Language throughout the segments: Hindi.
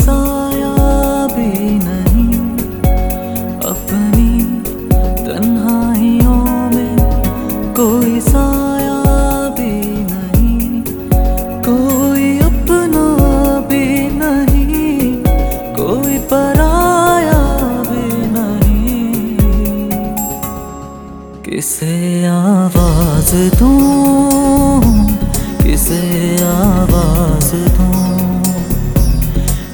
साया भी नहीं, अपनी तन्हाइयों में कोई साया भी नहीं, कोई अपना भी नहीं, कोई पराया भी नहीं। किसे आवाज़ दूँ, किसे आवाज़ दूँ?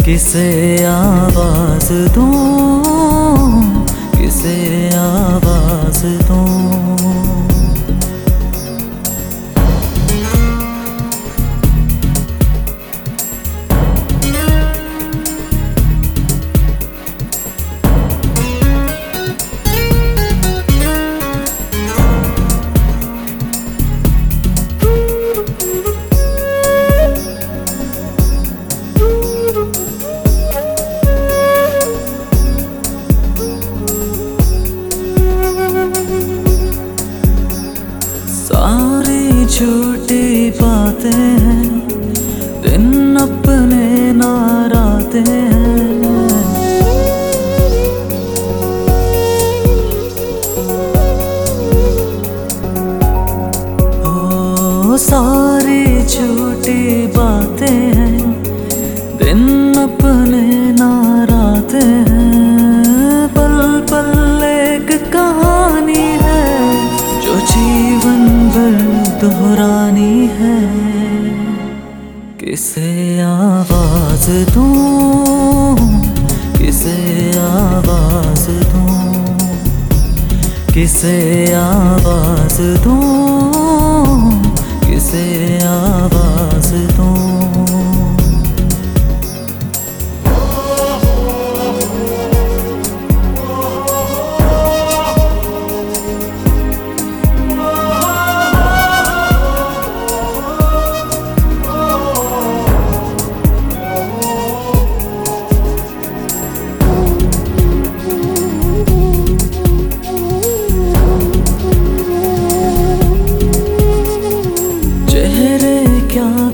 किसे आवाज़ दूँ? किसे आवाज़ दूँ? झूठी बातें हैं, दिन अपने नाराते हैं। ओ, सारी झूठी बातें हैं, दिन अपने नाराते हैं। पल पल एक कहानी है, जो जीवन भर दोहरानी है। किसे आवाज़ दूँ? किसे आवाज़ दूँ? किसे आवाज़ दूँ?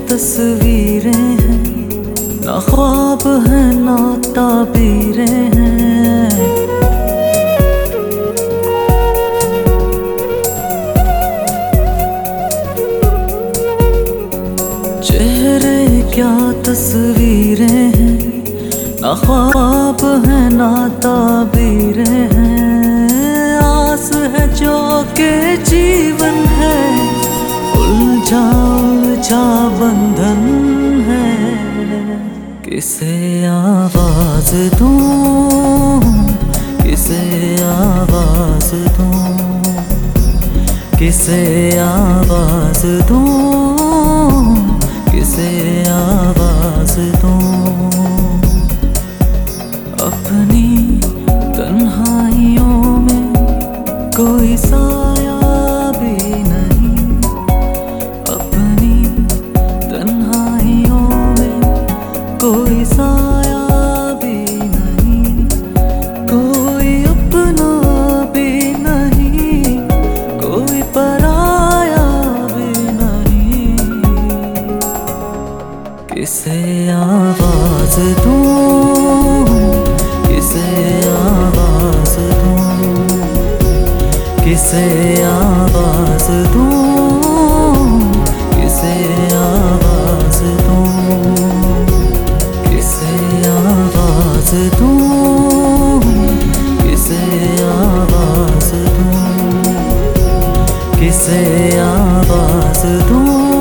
तस्वीरें हैं। ना ख्वाब है, ना ताबीरें हैं। चेहरे क्या तस्वीरें हैं? ना ख्वाब है, ना ताबीरें हैं। आस है जो के किसे आवाज़ दूँ? किसे आवाज़ दूँ? किसे आवाज़ दूँ? किसे आवाज़ दूँ? अपनी तन्हाइयों में कोई साया किसे आवाज़ दूँ किसे आवाज़ दूँ, किसे आवाज़ दूँ, किसे आवाज़ दूँ, किसे आवाज़ दूँ, किसे आवाज़ दूँ, किसे आवाज़ दूँ।